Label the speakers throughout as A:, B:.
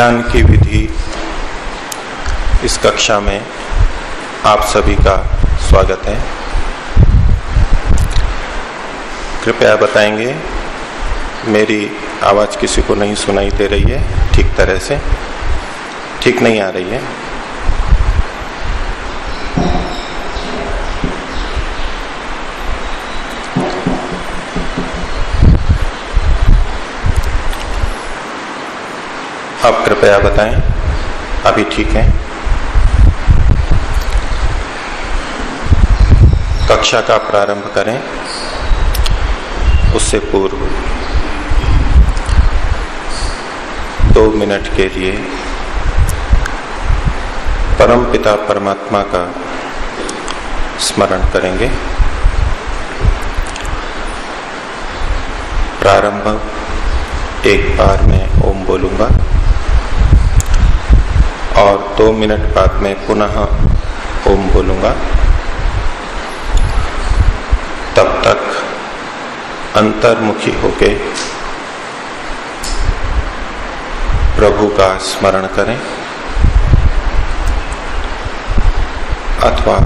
A: ध्यान की विधि इस कक्षा में आप सभी का स्वागत है। कृपया बताएँगे, मेरी आवाज़ किसी को नहीं सुनाई दे रही है, ठीक तरह से, ठीक नहीं आ रही है। अब कृपया बताएँ, अभी ठीक है। कक्षा का प्रारंभ करें, उससे पूर्व दो मिनट के लिए परम पिता परमात्मा का स्मरण करेंगे। प्रारंभ एक बार में ओम बोलूँगा। और दो मिनट बाद में पुनः ओम बोलूँगा। तब तक अंतर्मुखी होके प्रभु का स्मरण करें। अथवा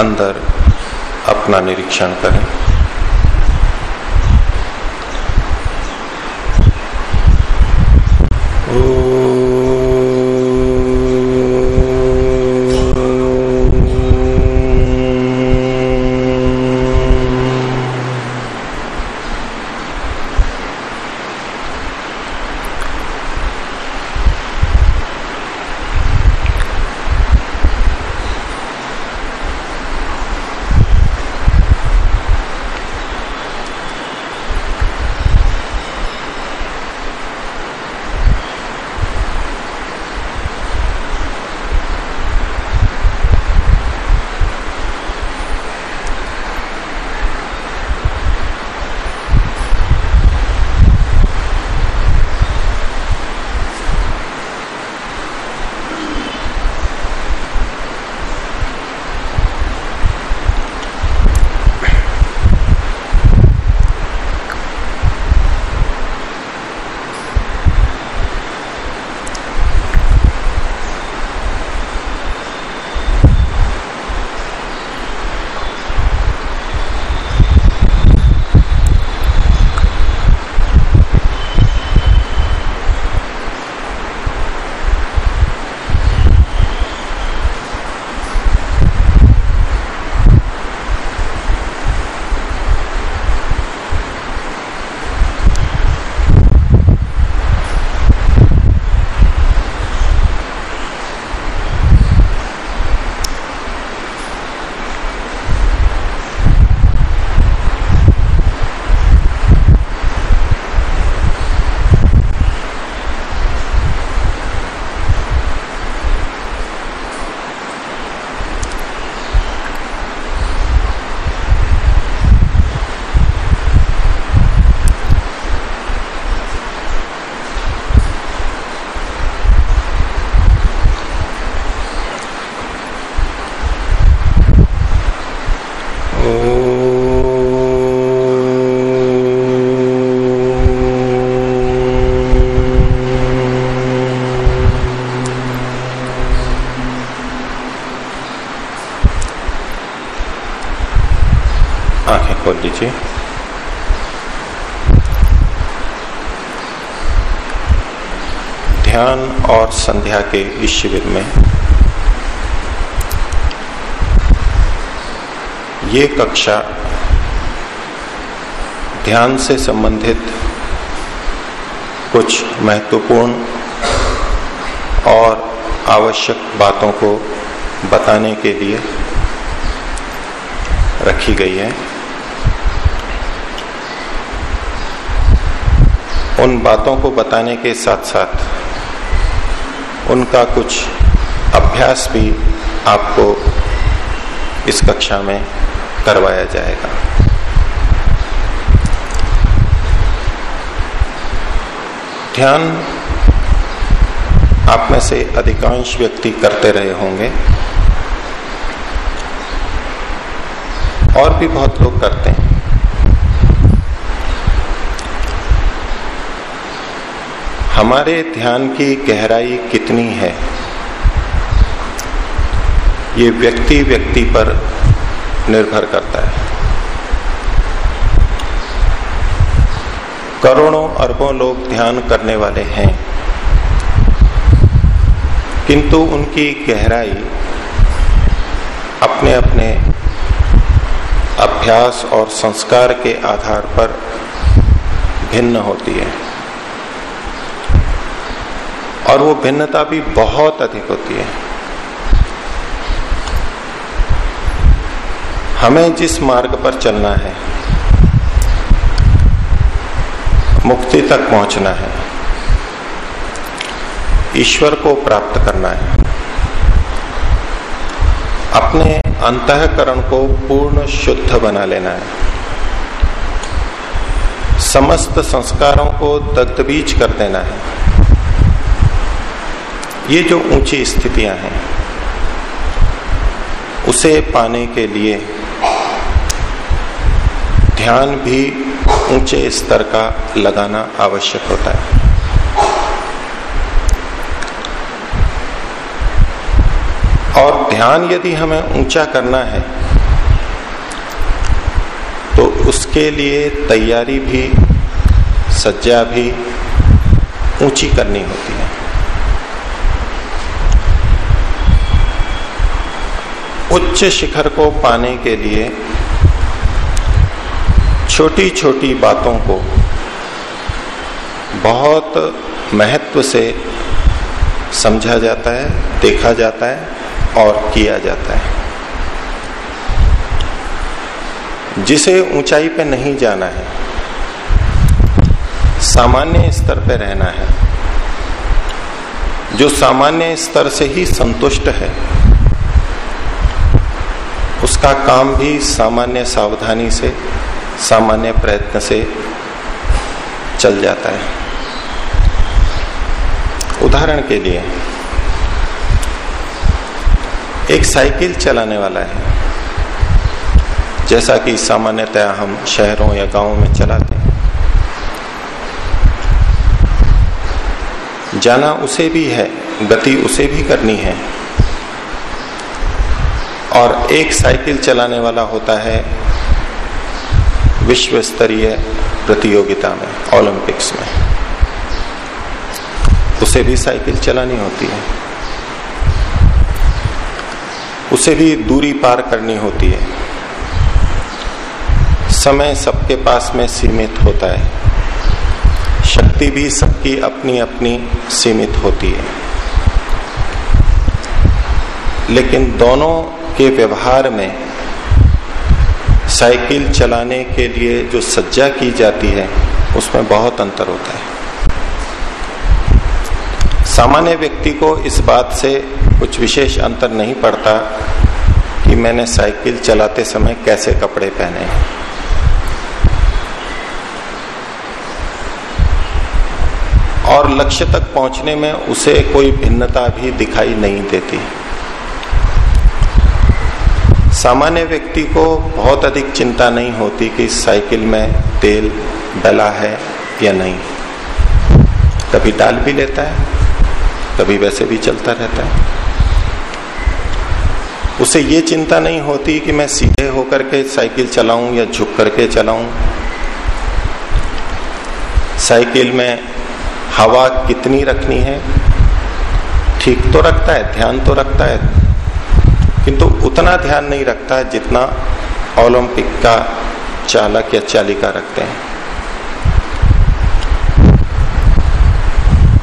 A: अंदर अपना निरीक्षण करें। खोल लीजिए ध्यान और संध्या के इस शिविर में ये कक्षा ध्यान से संबंधित कुछ महत्वपूर्ण और आवश्यक बातों को बताने के लिए रखी गई है। उन बातों को बताने के साथ साथ उनका कुछ अभ्यास भी आपको इस कक्षा में करवाया जाएगा। ध्यान आप में से अधिकांश व्यक्ति करते रहे होंगे। और भी बहुत लोग करते हैं। हमारे ध्यान की गहराई कितनी है? ये व्यक्ति व्यक्ति पर निर्भर करता है। करोड़ों अरबों लोग ध्यान करने वाले हैं। किंतु उनकी गहराई अपने अपने अभ्यास और संस्कार के आधार पर भिन्न होती है। और वो भिन्नता भी बहुत अधिक होती है। हमें जिस मार्ग पर चलना है, मुक्ति तक पहुँचना है, ईश्वर को प्राप्त करना है, अपने अंतकरण को पूर्ण शुद्ध बना लेना है। समस्त संस्कारों को दग्धबीज कर देना है। ये जो ऊँची स्थितियाँ हैं, उसे पाने के लिए ध्यान भी ऊँचे स्तर का लगाना आवश्यक होता है। और ध्यान यदि हमें ऊँचा करना है तो उसके लिए तैयारी भी, सज्जा भी ऊँची करनी होती है। उच्च शिखर को पाने के लिए छोटी छोटी बातों को बहुत महत्व से समझा जाता है, देखा जाता है और किया जाता है। जिसे ऊंचाई पर नहीं जाना है, सामान्य स्तर पर रहना है, जो सामान्य स्तर से ही संतुष्ट है उसका काम भी सामान्य सावधानी से, सामान्य प्रयत्न से चल जाता है। उदाहरण के लिए, एक साइकिल चलाने वाला है। जैसा कि सामान्यतया हम शहरों या गाँवों में चलाते हैं। जाना उसे भी है, गति उसे भी करनी है। और एक साइकिल चलाने वाला होता है विश्व स्तरीय प्रतियोगिता में, ओलंपिक्स में। उसे भी साइकिल चलानी होती है। उसे भी दूरी पार करनी होती है। समय सबके पास में सीमित होता है। शक्ति भी सबकी अपनी अपनी सीमित होती है। लेकिन दोनों के व्यवहार में साइकिल चलाने के लिए जो सज्जा की जाती है, उसमें बहुत अंतर होता है। सामान्य व्यक्ति को इस बात से कुछ विशेष अंतर नहीं पड़ता कि मैंने साइकिल चलाते समय कैसे कपड़े पहने। और लक्ष्य तक पहुँचने में उसे कोई भिन्नता भी दिखाई नहीं देती। सामान्य व्यक्ति को बहुत अधिक चिंता नहीं होती कि साइकिल में तेल डला है या नहीं। कभी डाल भी लेता है, कभी वैसे भी चलता रहता है। उसे ये चिंता नहीं होती कि मैं सीधे होकर के साइकिल चलाऊं या झुक करके चलाऊं। साइकिल में हवा कितनी रखनी है? ठीक तो रखता है, ध्यान तो रखता है किंतु उतना ध्यान नहीं रखता है जितना ओलंपिक का चालक या चालिका रखते हैं।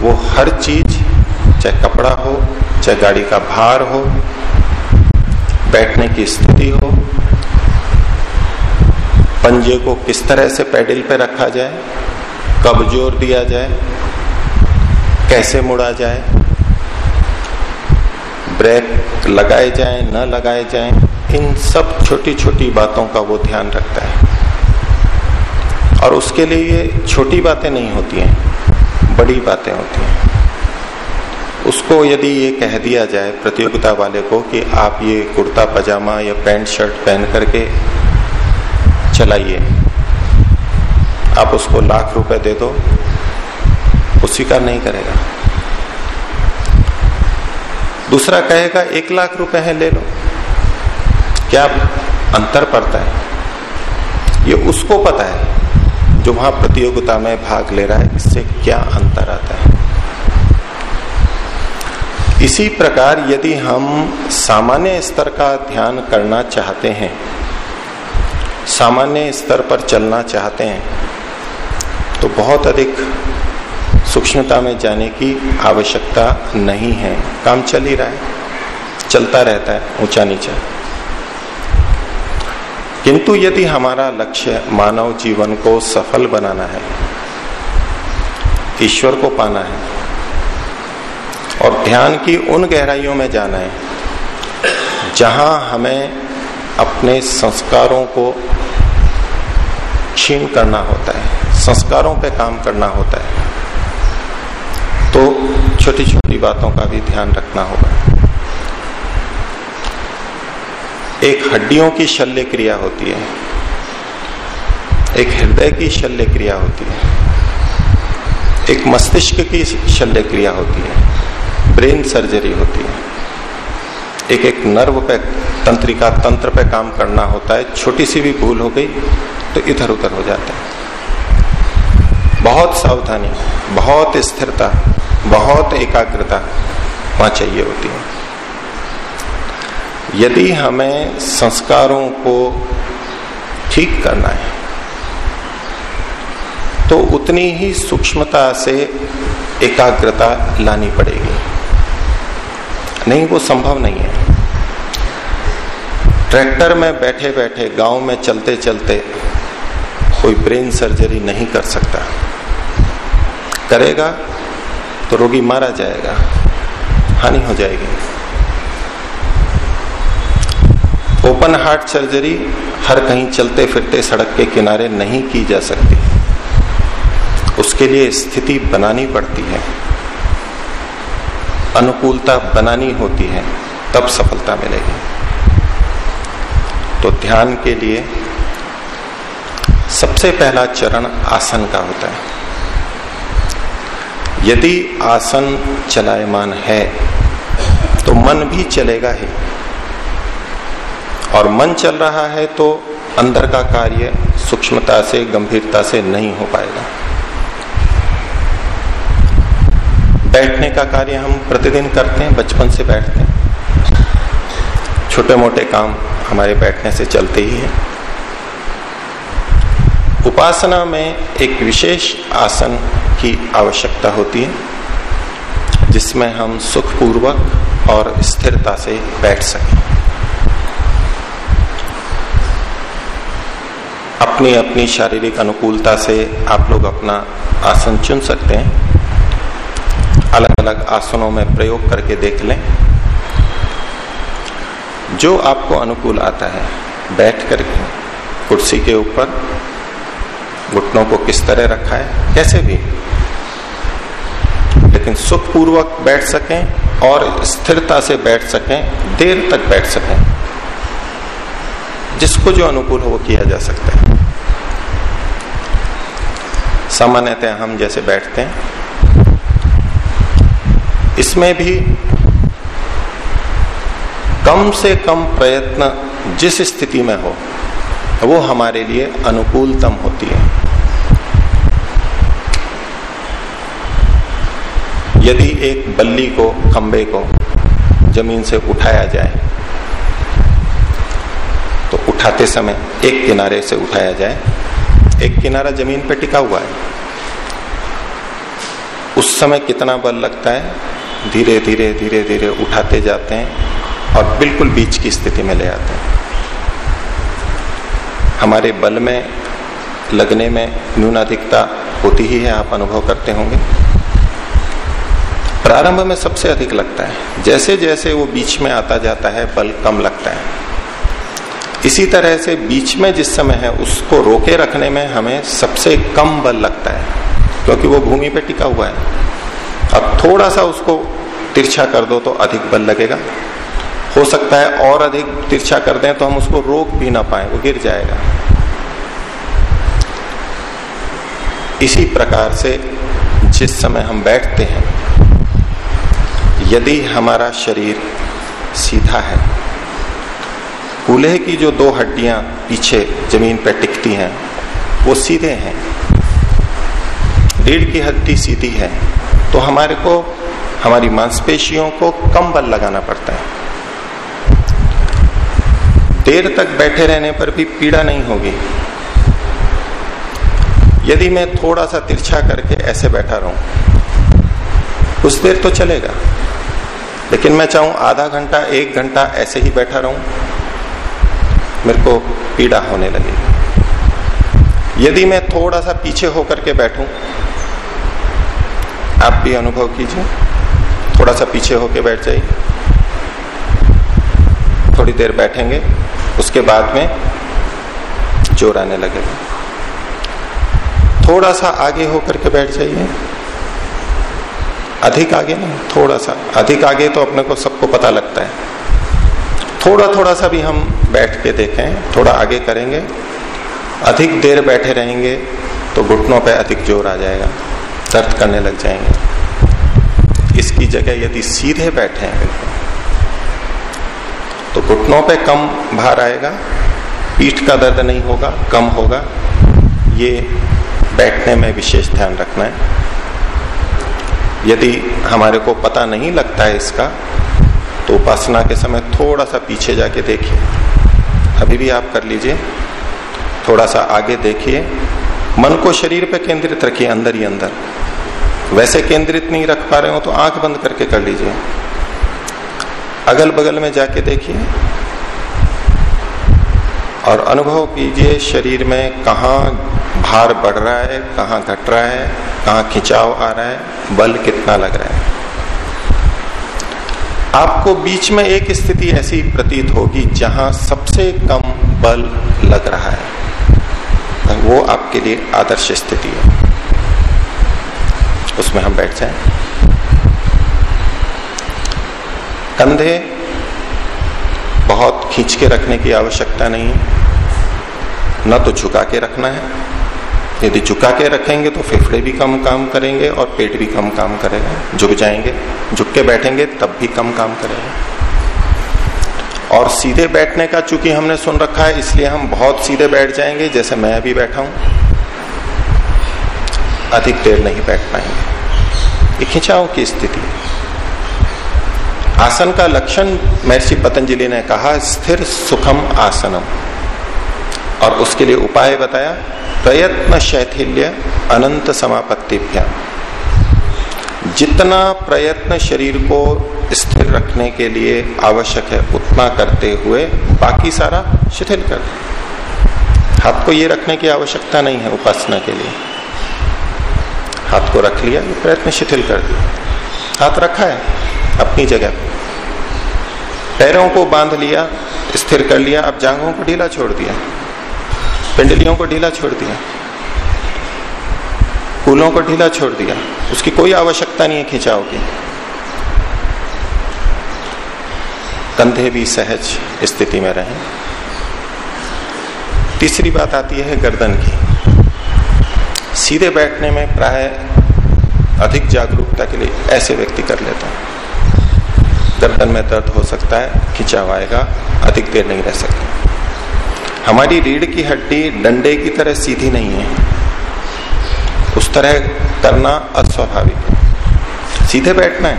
A: वो हर चीज़, चाहे कपड़ा हो, चाहे गाड़ी का भार हो, बैठने की स्थिति हो, पंजे को किस तरह से पैडल पे रखा जाए, कब ज़ोर दिया जाए, कैसे मुड़ा जाए ब्रेक लगाए जाए, न लगाए जाए, इन सब छोटी छोटी बातों का वो ध्यान रखता है। और उसके लिए ये छोटी बातें नहीं होती हैं, बड़ी बातें होती हैं। उसको यदि ये कह दिया जाए प्रतियोगिता वाले को कि आप ये कुर्ता, पजामा या पैंट, शर्ट पहन करके चलाइए, आप उसको लाख रुपए दे दो, उसी का नहीं करेगा। दूसरा कहेगा, एक लाख रुपए है, ले लो। क्या अंतर पड़ता है? ये उसको पता है जो वहाँ प्रतियोगिता में भाग ले रहा है, इससे क्या अंतर आता है? इसी प्रकार यदि हम सामान्य स्तर का ध्यान करना चाहते हैं, सामान्य स्तर पर चलना चाहते हैं तो बहुत अधिक सूक्ष्मता में जाने की आवश्यकता नहीं है। काम चल ही रहा है। चलता रहता है, ऊँचा नीचा। किंतु यदि हमारा लक्ष्य मानव जीवन को सफल बनाना है, ईश्वर को पाना है, और ध्यान की उन गहराइयों में जाना है, जहाँ हमें अपने संस्कारों को क्षीण करना होता है, संस्कारों पे काम करना होता है तो छोटी छोटी बातों का भी ध्यान रखना होगा। एक हड्डियों की शल्य क्रिया होती है। एक हृदय की शल्य क्रिया होती है। एक मस्तिष्क की शल्य क्रिया होती है। ब्रेन सर्जरी होती है। एक एक नर्व पे, तंत्रिका तंत्र पे काम करना होता है। छोटी सी भी भूल हो गई तो इधर उधर हो जाता है। बहुत सावधानी, बहुत स्थिरता, बहुत एकाग्रता वहाँ चाहिए होती है। यदि हमें संस्कारों को ठीक करना है तो उतनी ही सूक्ष्मता से एकाग्रता लानी पड़ेगी। नहीं, वो संभव नहीं है। ट्रैक्टर में बैठे बैठे गाँव में चलते चलते कोई ब्रेन सर्जरी नहीं कर सकता। करेगा तो रोगी मारा जाएगा। हानि हो जाएगी। ओपन हार्ट सर्जरी हर कहीं चलते फिरते सड़क के किनारे नहीं की जा सकती। उसके लिए स्थिति बनानी पड़ती है। अनुकूलता बनानी होती है, तब सफलता मिलेगी। तो ध्यान के लिए सबसे पहला चरण आसन का होता है। यदि आसन चलायमान है तो मन भी चलेगा ही। और मन चल रहा है तो अंदर का कार्य सूक्ष्मता से, गंभीरता से नहीं हो पाएगा। बैठने का कार्य हम प्रतिदिन करते हैं, बचपन से बैठते हैं। छोटे मोटे काम हमारे बैठने से चलते ही हैं। उपासना में एक विशेष आसन की आवश्यकता होती है, जिसमें हम सुखपूर्वक और स्थिरता से बैठ सकें। अपनी अपनी शारीरिक अनुकूलता से आप लोग अपना आसन चुन सकते हैं। अलग अलग आसनों में प्रयोग करके देख लें। जो आपको अनुकूल आता है, बैठ करके कुर्सी के ऊपर घुटनों को किस तरह रखा है? कैसे भी। लेकिन सुखपूर्वक बैठ सकें और स्थिरता से बैठ सकें, देर तक बैठ सकें। जिसको जो अनुकूल हो वो किया जा सकता है। सामान्यतः हम जैसे बैठते हैं। इसमें भी कम से कम प्रयत्न जिस स्थिति में हो, वो हमारे लिए अनुकूलतम होती है। यदि एक बल्ली को, खंबे को ज़मीन से उठाया जाए तो उठाते समय एक किनारे से उठाया जाए। एक किनारा ज़मीन पर टिका हुआ है। उस समय कितना बल लगता है? धीरे धीरे धीरे धीरे उठाते जाते हैं और बिल्कुल बीच की स्थिति में ले आते हैं। हमारे बल में, लगने में न्यूनाधिकता होती ही है, आप अनुभव करते होंगे। प्रारंभ में सबसे अधिक लगता है। जैसे जैसे वो बीच में आता जाता है, बल कम लगता है। इसी तरह से बीच में जिस समय है, उसको रोके रखने में हमें सबसे कम बल लगता है, क्योंकि वो भूमि पे टिका हुआ है। अब थोड़ा सा उसको तिरछा कर दो तो अधिक बल लगेगा। हो सकता है और अधिक तिरछा कर दें तो हम उसको रोक भी ना पाए, वो गिर जाएगा। इसी प्रकार से जिस समय हम बैठते हैं यदि हमारा शरीर सीधा है, कूल्हे की जो दो हड्डियाँ पीछे ज़मीन पर टिकती हैं, वो सीधे हैं। रीढ़ की हड्डी सीधी है तो हमारे को, हमारी मांसपेशियों को कम बल लगाना पड़ता है। देर तक बैठे रहने पर भी पीड़ा नहीं होगी। यदि मैं थोड़ा सा तिरछा करके ऐसे बैठा रहूँ, कुछ देर तो चलेगा। लेकिन मैं चाहूँ आधा घंटा, एक घंटा ऐसे ही बैठा रहूँ, मेरे को पीड़ा होने लगेगी यदि मैं थोड़ा सा पीछे होकर के बैठूं, आप भी अनुभव कीजिए थोड़ा सा पीछे होकर बैठ जाइए। थोड़ी देर बैठेंगे, उसके बाद में ज़ोर आने लगेगा। थोड़ा सा आगे होकर के बैठ जाइए। अधिक आगे नहीं, थोड़ा सा। अधिक आगे तो अपने को सबको पता लगता है। थोड़ा थोड़ा सा भी हम बैठ के देखें, थोड़ा आगे करेंगे। अधिक देर बैठे रहेंगे तो घुटनों पे अधिक ज़ोर आ जाएगा, दर्द करने लग जाएँगे। इसकी जगह यदि सीधे बैठे हैं तो घुटनों पे कम भार आएगा, पीठ का दर्द नहीं होगा, कम होगा। ये बैठने में विशेष ध्यान रखना है। यदि हमारे को पता नहीं लगता है इसका तो उपासना के समय थोड़ा सा पीछे जाके देखिए। अभी भी आप कर लीजिए। थोड़ा सा आगे देखिए। मन को शरीर पे केंद्रित रखिए अंदर ही अंदर। वैसे केंद्रित नहीं रख पा रहे हो तो आँख बंद करके कर लीजिए। अगल बगल में जाके देखिए। और अनुभव कीजिए शरीर में कहा भार बढ़ रहा है, कहाँ घट रहा है, कहाँ खिंचाव आ रहा है, बल कितना लग रहा है। आपको बीच में एक स्थिति ऐसी प्रतीत होगी जहाँ सबसे कम बल लग रहा है। वो आपके लिए आदर्श स्थिति है। उसमें हम बैठ जाए। कंधे बहुत खींच के रखने की आवश्यकता नहीं है। न तो झुका के रखना है। यदि झुका के रखेंगे तो फेफड़े भी कम काम करेंगे और पेट भी कम काम करेगा। झुक जाएँगे। झुक के बैठेंगे तब भी कम काम करेगा। और सीधे बैठने का चूँकि हमने सुन रखा है, इसलिए हम बहुत सीधे बैठ जाएँगे, जैसे मैं अभी बैठा हूँ। अधिक देर नहीं बैठ पाएँगे। खिंचाव की स्थिति आसन का लक्षण महर्षि पतंजलि ने कहा, स्थिर सुखम आसनम। और उसके लिए उपाय बताया, प्रयत्न शैथिल्य अनंत समापत्ति जितना प्रयत्न शरीर को स्थिर रखने के लिए आवश्यक है, उतना करते हुए बाकी सारा शिथिल कर। दे हाथ को ये रखने की आवश्यकता नहीं है उपासना के लिए। हाथ को रख लिया प्रयत्न शिथिल कर दिया। हाथ रखा है अपनी जगह पैरों को बाँध लिया, स्थिर कर लिया, अब जांघों को ढीला छोड़ दिया, पिंडलियों को ढीला छोड़ दिया कूलों को ढीला छोड़ दिया, उसकी कोई आवश्यकता नहीं है खिंचाव की। कंधे भी सहज स्थिति में रहे। तीसरी बात आती है गर्दन की। सीधे बैठने में प्राय अधिक जागरूकता के लिए ऐसे व्यक्ति कर लेता है। गर्दन में दर्द हो सकता है खिंचाव आएगा अधिक देर नहीं रह सकता। हमारी रीढ़ की हड्डी डंडे की तरह सीधी नहीं है। उस तरह करना अस्वाभाविक सीधे बैठना है।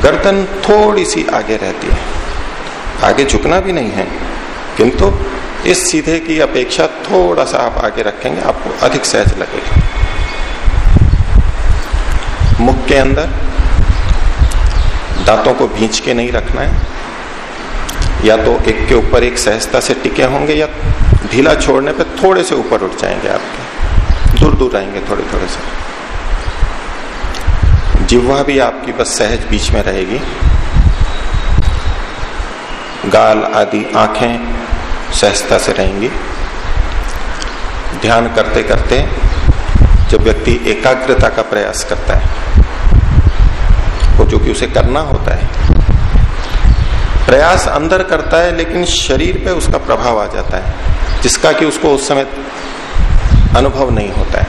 A: गर्दन थोड़ी सी आगे रहती है। आगे झुकना भी नहीं है। किंतु इस सीधे की अपेक्षा थोड़ा सा आप आगे रखेंगे, आपको अधिक सहज लगेगा। मुख के अंदर दांतों को भींच के नहीं रखना है। या तो एक के ऊपर एक सहजता से टिके होंगे या ढीला छोड़ने पे थोड़े से ऊपर उठ जाएँगे आपके। दूर दूर रहेंगे थोड़े थोड़े से। जिह्वा भी आपकी बस सहज बीच में रहेगी। गाल, आदि, आँखें सहजता से रहेंगी। ध्यान करते करते जब व्यक्ति एकाग्रता का प्रयास करता है वो जो कि उसे करना होता है। प्रयास अंदर करता है, लेकिन शरीर पे उसका प्रभाव आ जाता है, जिसका कि उसको उस समय अनुभव नहीं होता है।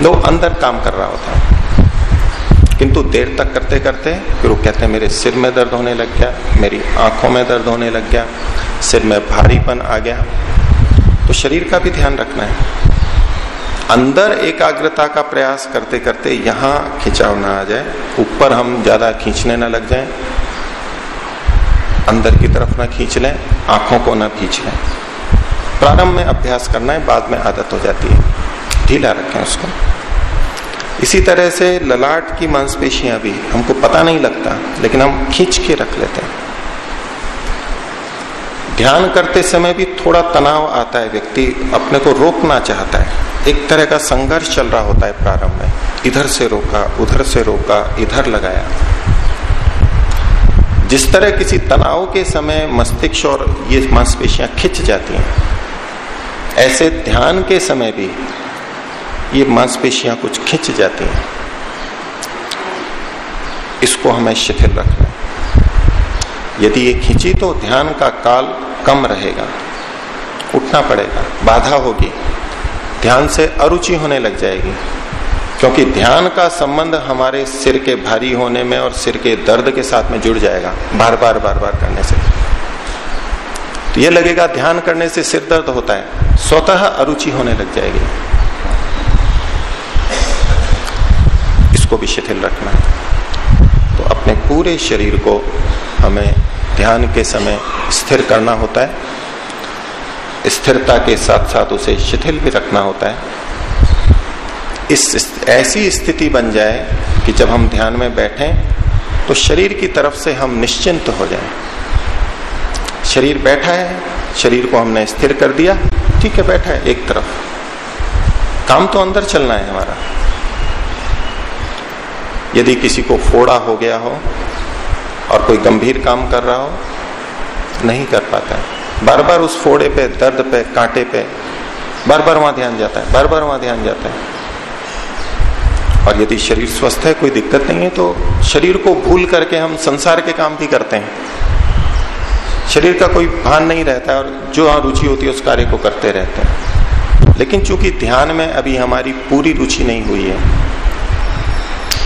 A: वो अंदर काम कर रहा होता है। किंतु देर तक करते करते फिर वो कहते हैं, मेरे सिर में दर्द होने लग गया, मेरी आँखों में दर्द होने लग गया, सिर में भारीपन आ गया। तो शरीर का भी ध्यान रखना है। अंदर एकाग्रता का प्रयास करते करते यहाँ खिंचाव ना आ जाए, ऊपर हम ज़्यादा खींचने ना लग जाए, अंदर की तरफ़ ना खींच लें, आँखों को ना खींच लें। प्रारंभ में अभ्यास करना है, बाद में आदत हो जाती है। ढीला रखें उसको। इसी तरह से ललाट की मांसपेशियाँ भी, हमको पता नहीं लगता, लेकिन हम खींच के रख लेते हैं। ध्यान करते समय भी थोड़ा तनाव आता है, व्यक्ति अपने को रोकना चाहता है। एक तरह का संघर्ष चल रहा होता है प्रारंभ में। इधर से रोका, उधर से रोका, इधर लगाया। जिस तरह किसी तनाव के समय मस्तिष्क और ये मांसपेशियाँ खिंच जाती हैं, ऐसे ध्यान के समय भी ये मांसपेशियाँ कुछ खिंच जाती हैं। इसको हमें शिथिल रखना यदि ये खींची तो ध्यान का काल कम रहेगा। उठना पड़ेगा। बाधा होगी। ध्यान से अरुचि होने लग जाएगी। क्योंकि ध्यान का संबंध हमारे सिर के भारी होने में और सिर के दर्द के साथ में जुड़ जाएगा। बार बार बार बार करने से। तो ये लगेगा ध्यान करने से सिर दर्द होता है। स्वतः अरुचि होने लग जाएगी। इसको भी शिथिल रखना। है तो अपने पूरे शरीर को हमें ध्यान के समय स्थिर करना होता है। स्थिरता के साथ साथ उसे शिथिल भी रखना होता है। इस ऐसी स्थिति बन जाए कि जब हम ध्यान में बैठे तो शरीर की तरफ़ से हम निश्चिंत हो जाएँ। शरीर बैठा है, शरीर को हमने स्थिर कर दिया, ठीक है, बैठा है, एक तरफ़। काम तो अंदर चलना है हमारा। यदि किसी को फोड़ा हो गया हो और कोई गंभीर काम कर रहा हो, नहीं कर पाता है। बार बार उस फोड़े पे, दर्द पे, कांटे पे बार बार वहाँ ध्यान जाता है बार बार वहाँ ध्यान जाता है। और यदि शरीर स्वस्थ है, कोई दिक्कत नहीं है तो शरीर को भूल करके हम संसार के काम भी करते हैं। शरीर का कोई भान नहीं रहता और जो रुचि होती है, उस कार्य को करते रहते हैं। लेकिन चूँकि ध्यान में अभी हमारी पूरी रुचि नहीं हुई है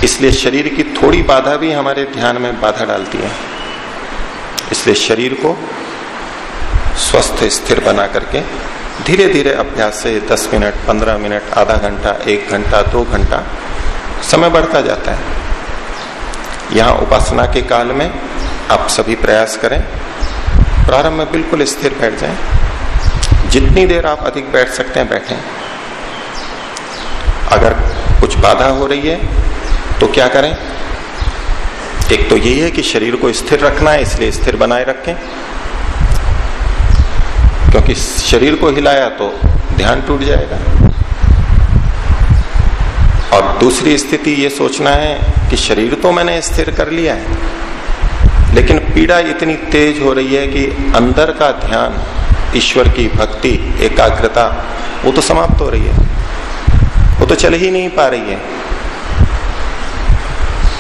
A: इसलिए शरीर की थोड़ी बाधा भी हमारे ध्यान में बाधा डालती है। इसलिए शरीर को स्वस्थ, स्थिर बना करके धीरे धीरे अभ्यास से 10 मिनट 15 मिनट, आधा घंटा, एक घंटा, दो घंटा समय बढ़ता जाता है। यहाँ उपासना के काल में आप सभी प्रयास करें, प्रारंभ में बिल्कुल स्थिर बैठ जाएँ। जितनी देर आप अधिक बैठ सकते हैं, बैठें। अगर कुछ बाधा हो रही है तो क्या करें? एक तो यही है कि शरीर को स्थिर रखना है, इसलिए स्थिर बनाए रखें। क्योंकि शरीर को हिलाया तो ध्यान टूट जाएगा। और दूसरी स्थिति ये सोचना है कि शरीर तो मैंने स्थिर कर लिया है, लेकिन पीड़ा इतनी तेज हो रही है कि अंदर का ध्यान, ईश्वर की भक्ति, एकाग्रता, वो तो समाप्त हो रही है। वो तो चल ही नहीं पा रही है।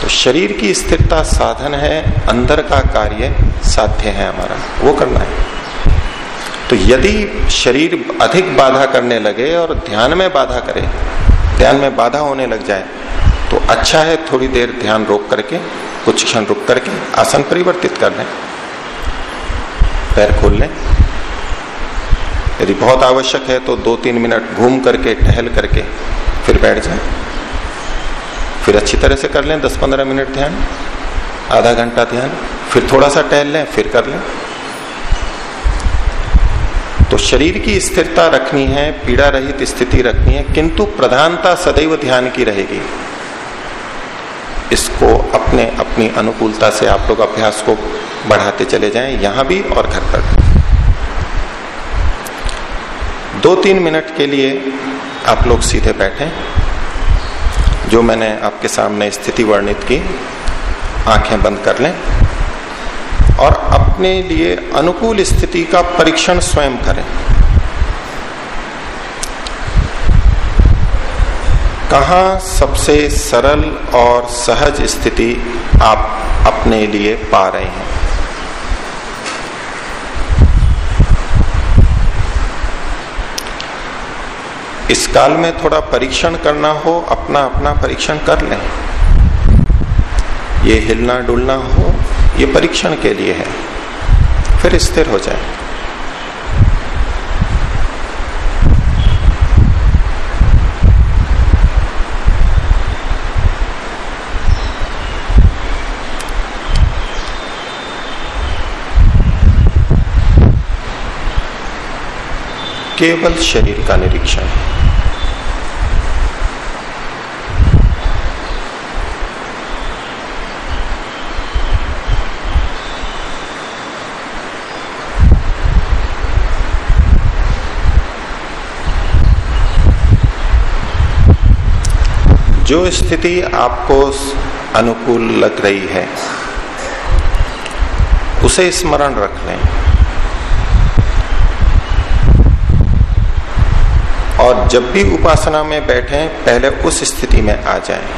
A: तो शरीर की स्थिरता साधन है, अंदर का कार्य साध्य है हमारा। वो करना है। तो यदि शरीर अधिक बाधा करने लगे और ध्यान में बाधा करे, ध्यान में बाधा होने लग जाए तो अच्छा है थोड़ी देर ध्यान रोक करके, कुछ क्षण रुक करके आसन परिवर्तित कर लें। पैर खोल लें। यदि बहुत आवश्यक है तो दो तीन मिनट घूम करके, टहल करके फिर बैठ जाए। फिर अच्छी तरह से कर लें दस पंद्रह मिनट ध्यान, आधा घंटा ध्यान, फिर थोड़ा सा टहल लें, फिर कर लें। तो शरीर की स्थिरता रखनी है, पीड़ा रहित स्थिति रखनी है, किंतु प्रधानता सदैव ध्यान की रहेगी। इसको अपने, अपनी अनुकूलता से आप लोग अभ्यास को बढ़ाते चले जाएँ, यहाँ भी और घर पर। दो तीन मिनट के लिए आप लोग सीधे बैठें। जो मैंने आपके सामने स्थिति वर्णित की, आँखें बंद कर लें और अपने लिए अनुकूल स्थिति का परीक्षण स्वयं करें। कहा सबसे सरल और सहज स्थिति आप अपने लिए पा रहे हैं? इस काल में थोड़ा परीक्षण करना हो, अपना अपना परीक्षण कर लें। ये हिलना डुलना हो, ये परीक्षण के लिए है। फिर स्थिर हो जाए। केवल शरीर का निरीक्षण जो स्थिति आपको अनुकूल लग रही है उसे स्मरण रख लें और जब भी उपासना में बैठे, पहले उस स्थिति में आ जाएँ।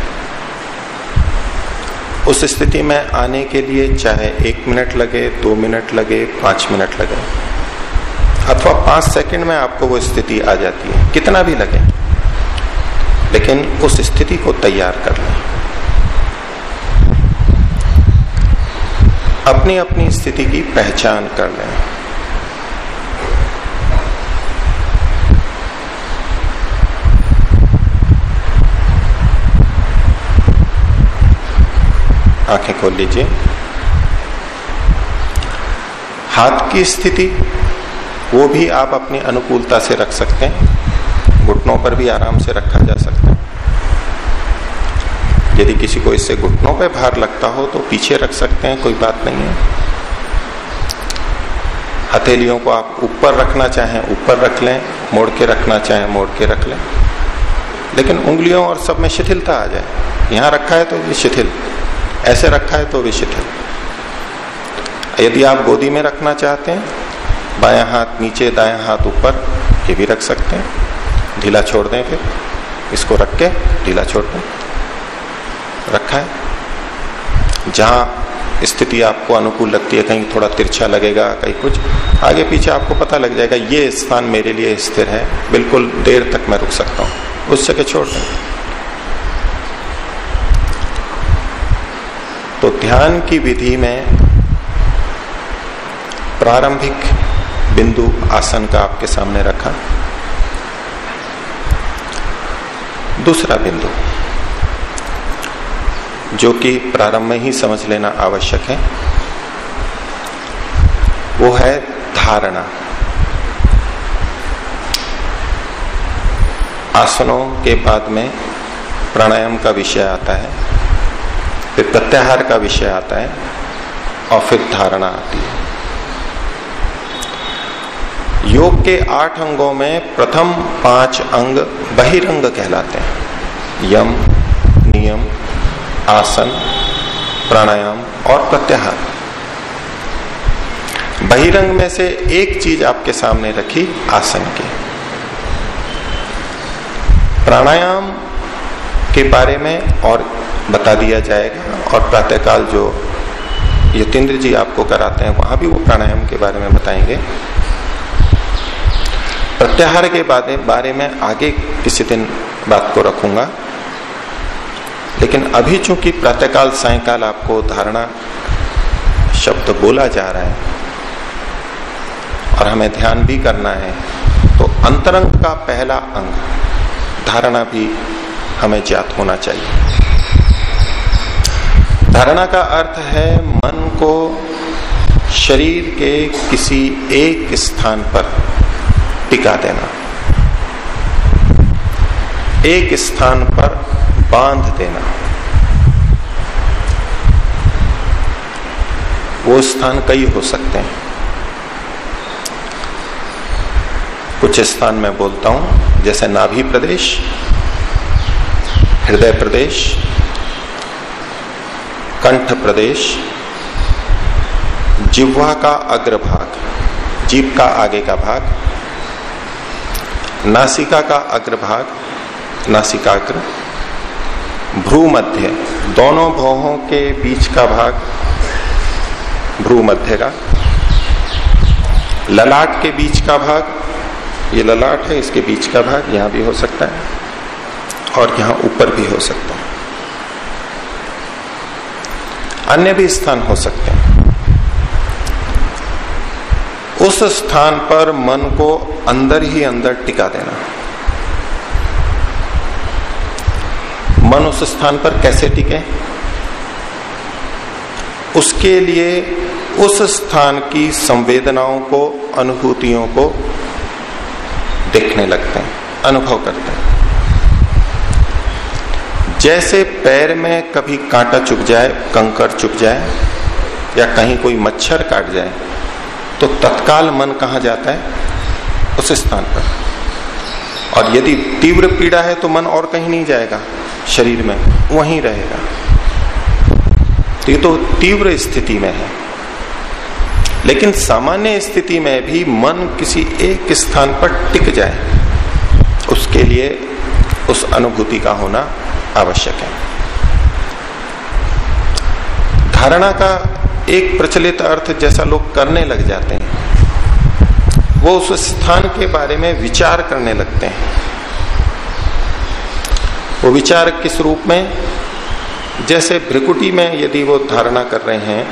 A: उस स्थिति में आने के लिए चाहे एक मिनट लगे, दो मिनट लगे, पाँच मिनट लगे, अथवा पाँच सेकंड में आपको वो स्थिति आ जाती है। कितना भी लगे, लेकिन उस स्थिति को तैयार कर लें। अपनी अपनी स्थिति की पहचान कर लें। आँखें खोल लीजिए। हाथ की स्थिति, वो भी आप अपनी अनुकूलता से रख सकते हैं। घुटनों पर भी आराम से रखा जा सकता है। यदि किसी को इससे घुटनों पर भार लगता हो तो पीछे रख सकते हैं, कोई बात नहीं है। हथेलियों को आप ऊपर रखना चाहें, ऊपर रख लें, मोड़ के रखना चाहें, मोड़ के रख लें। लेकिन उंगलियों और सब में शिथिलता आ जाए। यहाँ रखा है तो ये शिथिल। ऐसे रखा है तो विशित है। यदि आप गोदी में रखना चाहते हैं, बाया हाथ नीचे, दाया हाथ ऊपर, ये भी रख सकते हैं। ढीला छोड़ दें फिर। इसको रख के ढीला छोड़ दें। रखा है। जहाँ स्थिति आपको अनुकूल लगती है, कहीं थोड़ा तिरछा लगेगा, कहीं कुछ, आगे पीछे आपको पता लग जाएगा, ये स्थान मेरे लिए स्थिर है। बिल्कुल देर तक मैं रुक सकता हूँ। उस जगह छोड़ दें। तो ध्यान की विधि में प्रारंभिक बिंदु आसन का आपके सामने रखा। दूसरा बिंदु, जो कि प्रारंभ में ही समझ लेना आवश्यक है, वो है धारणा। आसनों के बाद में प्राणायाम का विषय आता है। फिर प्रत्याहार का विषय आता है और फिर धारणा आती है। योग के आठ अंगों में प्रथम पाँच अंग बहिरंग कहलाते हैं। यम, नियम, आसन, प्राणायाम और प्रत्याहार। बहिरंग में से एक चीज़ आपके सामने रखी, आसन की। प्राणायाम के बारे में और बता दिया जाएगा। और प्रातःकाल जो यतेंद्र जी आपको कराते हैं, वहाँ भी वो प्राणायाम के बारे में बताएँगे। प्रत्याहार के बारे में आगे किसी दिन बात को रखूँगा। लेकिन अभी चूँकि प्रातःकाल, सायकाल आपको धारणा शब्द बोला जा रहा है, और हमें ध्यान भी करना है तो अंतरंग का पहला अंग धारणा भी हमें ज्ञात होना चाहिए। धारणा का अर्थ है, मन को शरीर के किसी एक स्थान पर टिका देना। एक स्थान पर बाँध देना। वो स्थान कई हो सकते हैं। कुछ स्थान में बोलता हूँ, जैसे नाभि प्रदेश, हृदय प्रदेश कंठ प्रदेश, जिह्वा का अग्रभाग, जीप का आगे का भाग, नासिका का अग्रभाग, नासिकाग्र, भ्रू मध्य, दोनों भौहों के बीच का भाग, भ्रू मध्य का, ललाट के बीच का भाग, ये ललाट है, इसके बीच का भाग, यहाँ भी हो सकता है, और यहाँ ऊपर भी हो सकता है। अन्य भी स्थान हो सकते हैं। उस स्थान पर मन को अंदर ही अंदर टिका देना। मन उस स्थान पर कैसे टिके? उसके लिए उस स्थान की संवेदनाओं को, अनुभूतियों को देखने लगते हैं, अनुभव करते हैं। जैसे पैर में कभी कांटा चुप जाए, कंकर चुप जाए, या कहीं कोई मच्छर काट जाए तो तत्काल मन कहा जाता है? उस स्थान पर। और यदि तीव्र पीड़ा है तो मन और कहीं नहीं जाएगा। शरीर में वहीं रहेगा। तो ये तो तीव्र स्थिति में है। लेकिन सामान्य स्थिति में भी मन किसी एक स्थान पर टिक जाए, उसके लिए उस अनुभूति का होना आवश्यक है। धारणा का एक प्रचलित अर्थ जैसा लोग करने लग जाते हैं, वो उस स्थान के बारे में विचार करने लगते हैं। वो विचार किस रूप में? जैसे भ्रिकुटी में यदि वो धारणा कर रहे हैं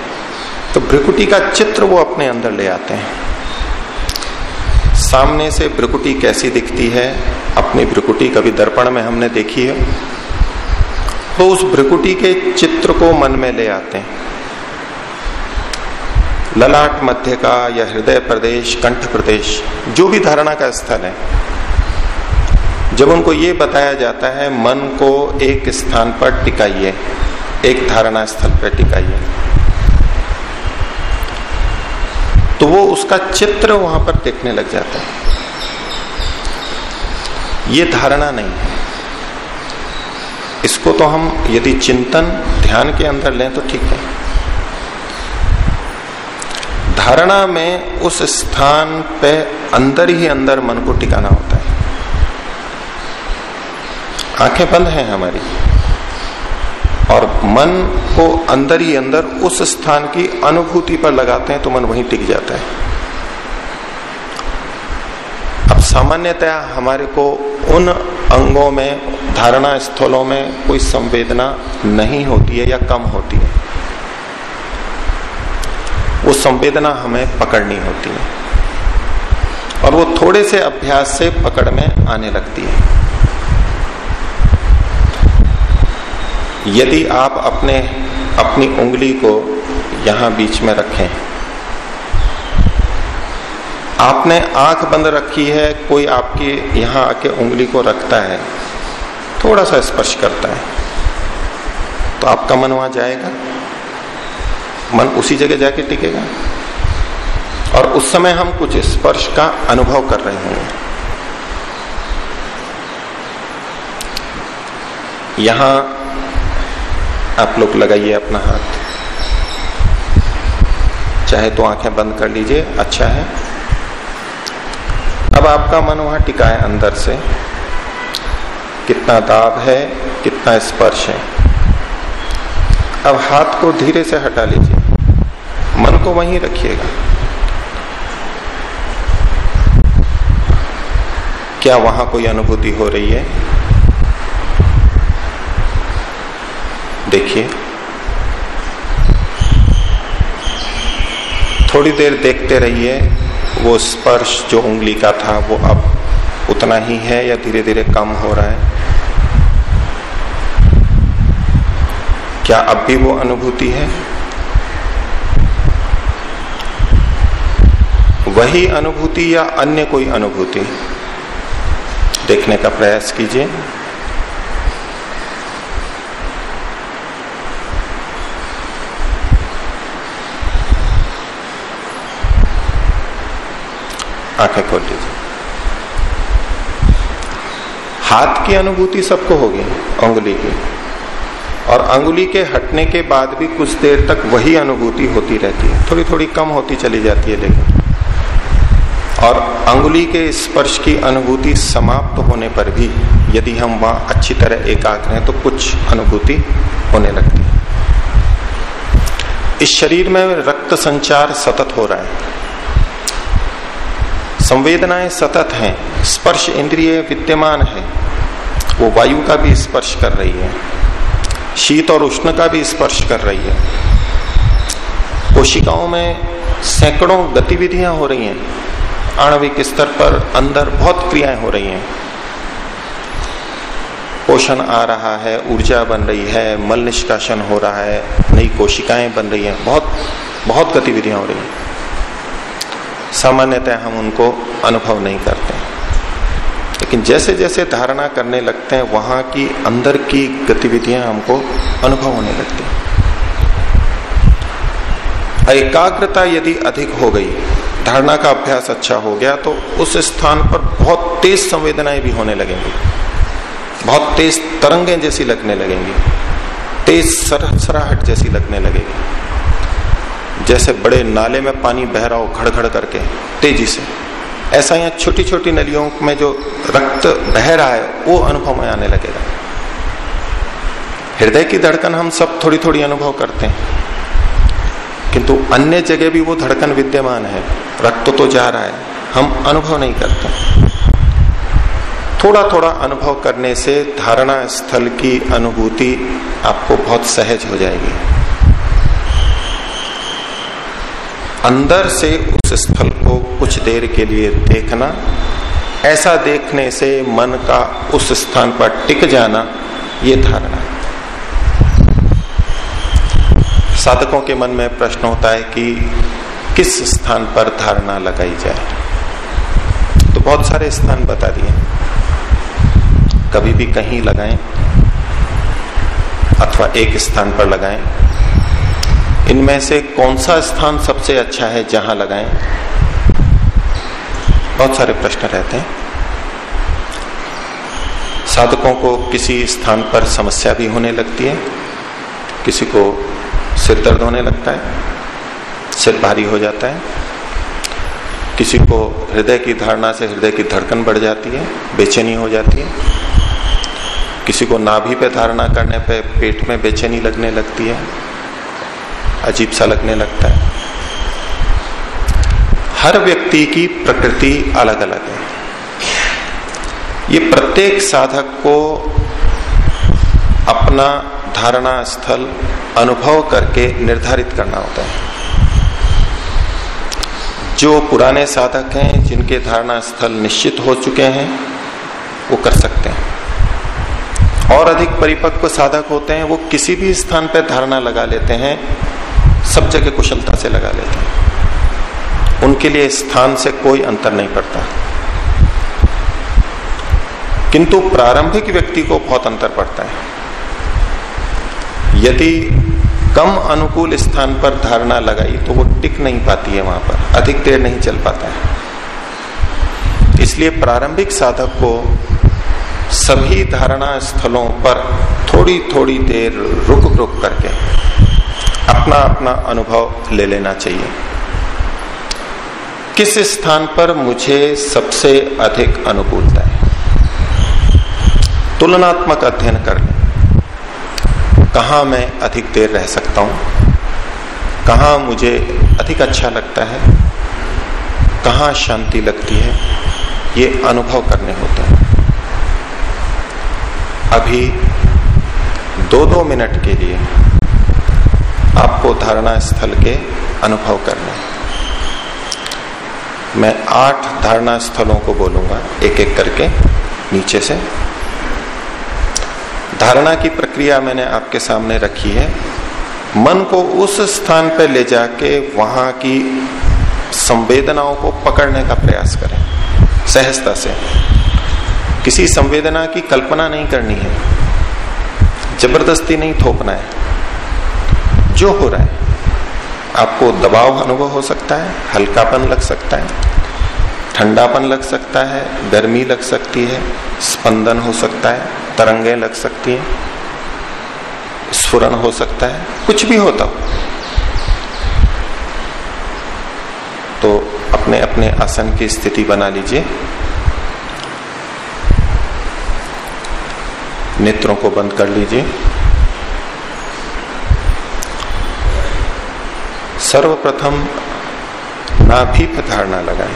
A: तो भ्रिकुटी का चित्र वो अपने अंदर ले आते हैं। सामने से भ्रिकुटी कैसी दिखती है, अपनी भ्रिकुटी कभी दर्पण में हमने देखी है। तो उस भ्रिकुटी के चित्र को मन में ले आते हैं। ललाट मध्य का या हृदय प्रदेश, कंठ प्रदेश, जो भी धारणा का स्थल है। जब उनको ये बताया जाता है, मन को एक स्थान पर टिकाइए, एक धारणा स्थल पर टिकाइए। तो वो उसका चित्र वहाँ पर देखने लग जाता है। ये धारणा नहीं है। इसको तो हम यदि चिंतन ध्यान के अंदर लें तो ठीक है। धारणा में उस स्थान पे अंदर ही अंदर मन को टिकाना होता है। आँखें बंद हैं हमारी। और मन को अंदर ही अंदर उस स्थान की अनुभूति पर लगाते हैं तो मन वहीं टिक जाता है। अब सामान्यतया हमारे को उन अंगों में धारणा स्थलों में कोई संवेदना नहीं होती है या कम होती है। वो संवेदना हमें पकड़नी होती है। और वो थोड़े से अभ्यास से पकड़ में आने लगती है। यदि आप अपने, अपनी उंगली को यहाँ बीच में रखें। आपने आँख बंद रखी है, कोई आपकी यहाँ आके उंगली को रखता है थोड़ा सा स्पर्श करता है तो आपका मन वहाँ जाएगा। मन उसी जगह जाके टिकेगा। और उस समय हम कुछ स्पर्श का अनुभव कर रहे होंगे। यहाँ आप लोग लगाइए अपना हाथ। चाहे तो आँखें बंद कर लीजिए अच्छा है। अब आपका मन वहाँ टिका है अंदर से। कितना दाब है, कितना स्पर्श है। अब हाथ को धीरे से हटा लीजिए। मन को वहीं रखिएगा। क्या वहाँ कोई अनुभूति हो रही है? देखिए। थोड़ी देर देखते रहिए, वो स्पर्श जो उंगली का था, वो अब उतना ही है या धीरे धीरे कम हो रहा है? क्या अब भी वो अनुभूति है? वही अनुभूति या अन्य कोई अनुभूति? देखने का प्रयास कीजिए। आँखें खोल लीजिए हाथ की अनुभूति सबको होगी, उंगली की। और अंगुली के हटने के बाद भी कुछ देर तक वही अनुभूति होती रहती है। थोड़ी थोड़ी कम होती चली जाती है लेकिन। और अंगुली के स्पर्श की अनुभूति समाप्त होने पर भी यदि हम वहाँ अच्छी तरह एकाग्र हैं तो कुछ अनुभूति होने लगती है। इस शरीर में रक्त संचार सतत हो रहा है। संवेदनाएँ सतत हैं, स्पर्श इंद्रिय विद्यमान है। वो वायु का भी स्पर्श कर रही है। शीत और उष्ण का भी स्पर्श कर रही है। कोशिकाओं में सैकड़ों गतिविधियाँ हो रही हैं। आणविक स्तर पर अंदर बहुत क्रियाएँ हो रही हैं। पोषण आ रहा है, ऊर्जा बन रही है, मल निष्काशन हो रहा है, नई कोशिकाएँ बन रही हैं। बहुत बहुत गतिविधियाँ हो रही हैं। सामान्यतः हम उनको अनुभव नहीं करते लेकिन जैसे जैसे धारणा करने लगते हैं, वहाँ की अंदर की गतिविधियाँ हमको अनुभव होने लगती हैं। एकाग्रता यदि अधिक हो गई, धारणा का अभ्यास अच्छा हो गया तो उस स्थान पर बहुत तेज संवेदनाएँ भी होने लगेंगी। बहुत तेज तरंगे जैसी लगने लगेंगी। तेज सराहट जैसी लगने लगेगी। जैसे बड़े नाले में पानी बह रहा हो खड़खड़ करके, तेज़ी से। ऐसा यहाँ छोटी छोटी नलियों में जो रक्त बह रहा है, वो अनुभव में आने लगेगा। हृदय की धड़कन हम सब थोड़ी थोड़ी अनुभव करते हैं। किंतु अन्य जगह भी वो धड़कन विद्यमान है। रक्त तो जा रहा है, हम अनुभव नहीं करते। थोड़ा थोड़ा अनुभव करने से धारणा स्थल की अनुभूति आपको बहुत सहज हो जाएगी। अंदर से उस स्थल को कुछ देर के लिए देखना। ऐसा देखने से मन का उस स्थान पर टिक जाना ये धारणा साधकों के मन में प्रश्न होता है कि किस स्थान पर धारणा लगाई जाए? तो बहुत सारे स्थान बता दिए। कभी भी कहीं लगाएँ, अथवा एक स्थान पर लगाएँ। इनमें से कौन सा स्थान सबसे अच्छा है जहाँ लगाएँ? बहुत सारे प्रश्न रहते हैं। साधकों को किसी स्थान पर समस्या भी होने लगती है, किसी को सिर दर्द होने लगता है, सिर भारी हो जाता है, किसी को हृदय की धारणा से हृदय की धड़कन बढ़ जाती है, बेचैनी हो जाती है, किसी को नाभि पे धारणा करने पे पेट में बेचैनी लगने लगती है अजीब सा लगने लगता है। हर व्यक्ति की प्रकृति अलग अलग है। ये प्रत्येक साधक को अपना धारणा, स्थल, अनुभव करके निर्धारित करना होता है। जो पुराने साधक हैं, जिनके धारणा, स्थल निश्चित हो चुके हैं, वो कर सकते हैं। और अधिक परिपक्व साधक होते हैं, वो किसी भी स्थान पर धारणा लगा लेते हैं सब जगह कुशलता से लगा लेते हैं। उनके लिए स्थान से कोई अंतर नहीं पड़ता। किंतु प्रारंभिक व्यक्ति को बहुत अंतर पड़ता है। यदि कम अनुकूल स्थान पर धारणा लगाई तो वो टिक नहीं पाती है वहाँ पर। अधिक देर नहीं चल पाता है। इसलिए प्रारंभिक साधक को सभी धारणा स्थलों पर थोड़ी थोड़ी देर रुक रुक करके अपना अपना अनुभव ले लेना चाहिए। किस स्थान पर मुझे सबसे अधिक अनुकूलता है? तुलनात्मक अध्ययन कर लें। कहा मैं अधिक देर रह सकता हूँ? कहा मुझे अधिक अच्छा लगता है? कहा शांति लगती है? ये अनुभव करने होते हैं। अभी दो दो मिनट के लिए आपको धारणा स्थल के अनुभव करने। मैं आठ धारणा स्थलों को बोलूँगा एक एक करके, नीचे से। धारणा की प्रक्रिया मैंने आपके सामने रखी है। मन को उस स्थान पर ले जाके वहाँ की संवेदनाओं को पकड़ने का प्रयास करें, सहजता से। किसी संवेदना की कल्पना नहीं करनी है। ज़बरदस्ती नहीं थोपना है। जो हो रहा है, आपको दबाव अनुभव हो सकता है, हल्कापन लग सकता है, ठंडापन लग सकता है, गर्मी लग सकती है, स्पंदन हो सकता है, तरंगे लग सकती है, स्फुरन हो सकता है, कुछ भी होता हो। तो अपने अपने आसन की स्थिति बना लीजिए। नेत्रों को बंद कर लीजिए। सर्वप्रथम नाभि पर धारणा लगाए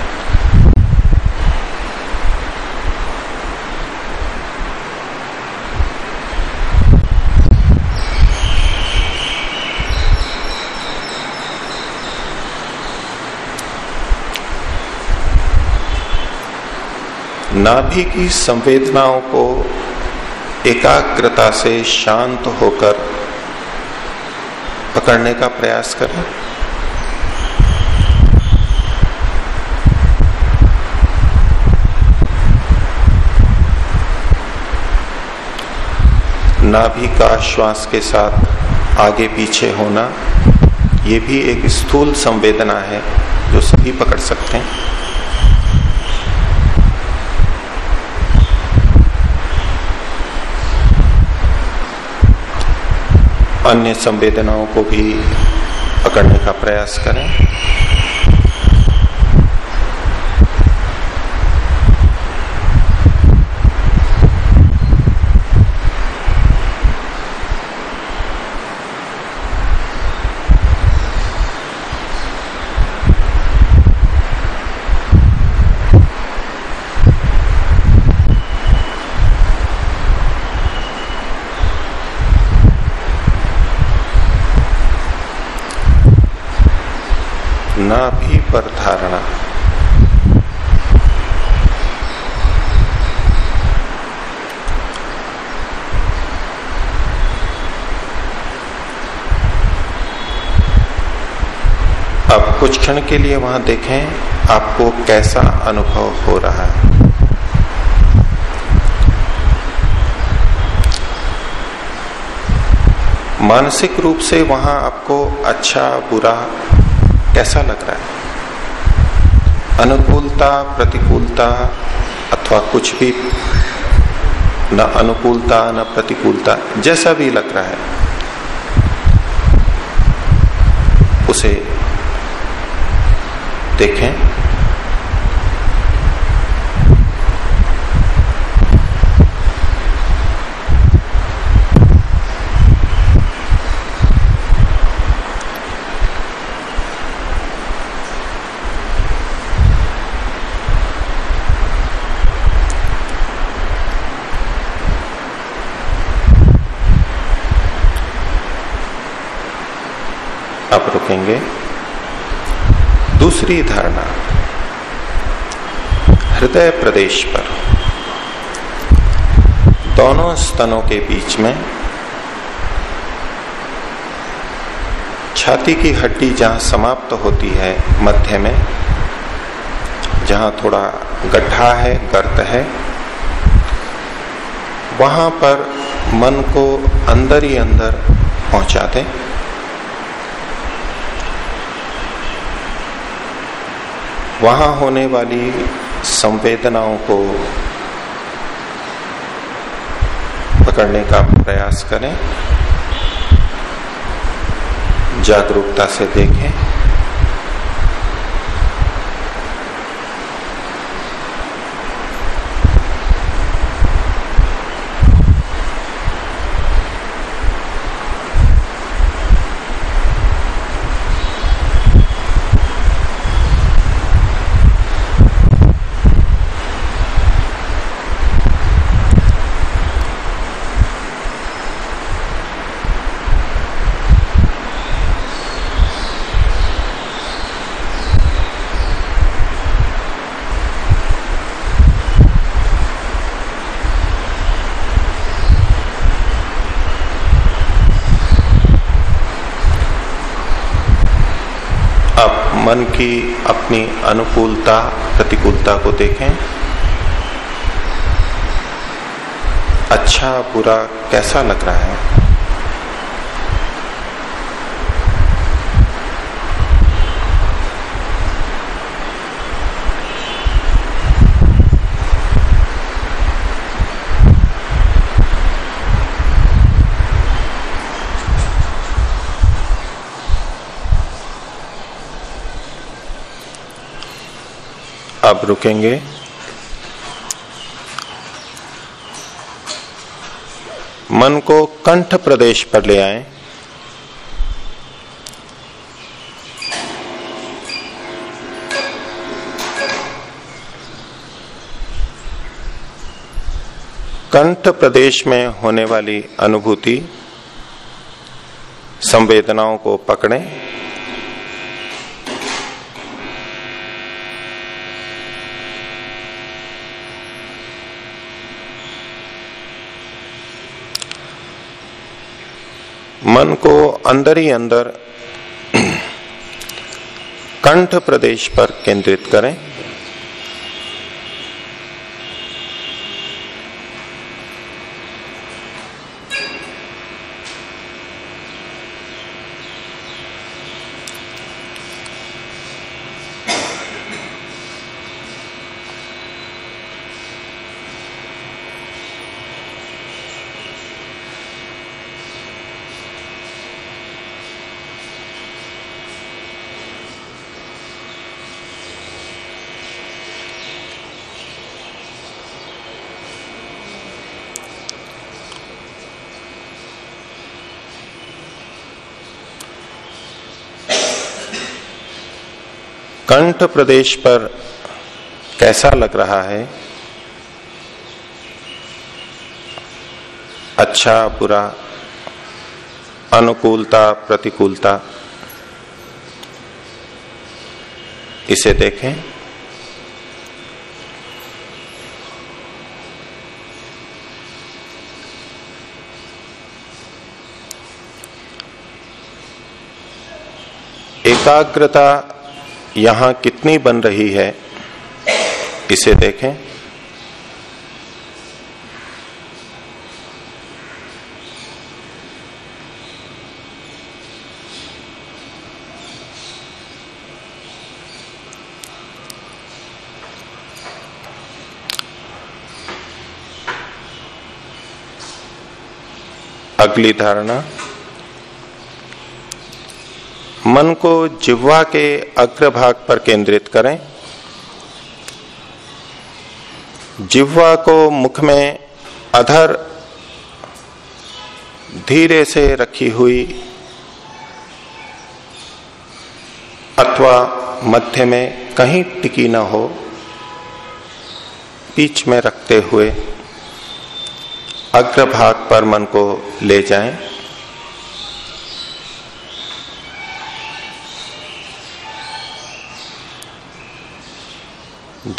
A: नाभि की संवेदनाओं को एकाग्रता से शांत होकर पकड़ने का प्रयास करें। नाभि का श्वास के साथ आगे पीछे होना, ये भी एक स्थूल संवेदना है जो सभी पकड़ सकते हैं। अन्य संवेदनाओं को भी पकड़ने का प्रयास करें नाभि पर धारणा। अब कुछ क्षण के लिए वहाँ देखें, आपको कैसा अनुभव हो रहा है। मानसिक रूप से वहाँ आपको अच्छा बुरा कैसा लग रहा है? अनुकूलता, प्रतिकूलता अथवा कुछ भी, न अनुकूलता, न प्रतिकूलता, जैसा भी लग रहा है, उसे देखें। रुकेंगे दूसरी धारणा, हृदय प्रदेश पर। दोनों स्तनों के बीच में छाती की हड्डी जहाँ समाप्त होती है मध्य में, जहाँ थोड़ा गड्ढा है, गर्त है, वहाँ पर मन को अंदर ही अंदर पहुँचा दें। वहाँ होने वाली संवेदनाओं को पकड़ने का प्रयास करें। जागरूकता से देखें मन की अपनी अनुकूलता प्रतिकूलता को देखें। अच्छा बुरा कैसा लग रहा है? अब रुकेंगे। मन को कंठ प्रदेश पर ले आए। कंठ प्रदेश में होने वाली अनुभूति, संवेदनाओं को पकड़ें। मन को अंदर ही अंदर कंठ प्रदेश पर केंद्रित करें। कंठ प्रदेश पर कैसा लग रहा है? अच्छा बुरा अनुकूलता प्रतिकूलता? इसे देखें। एकाग्रता यहाँ कितनी बन रही है इसे देखें। अगली धारणा। मन को जिह्वा के अग्रभाग पर केंद्रित करें। जिह्वा को मुख में अधर धीरे से रखी हुई अथवा मध्य में कहीं टिकी न हो बीच में रखते हुए अग्रभाग पर मन को ले जाएँ।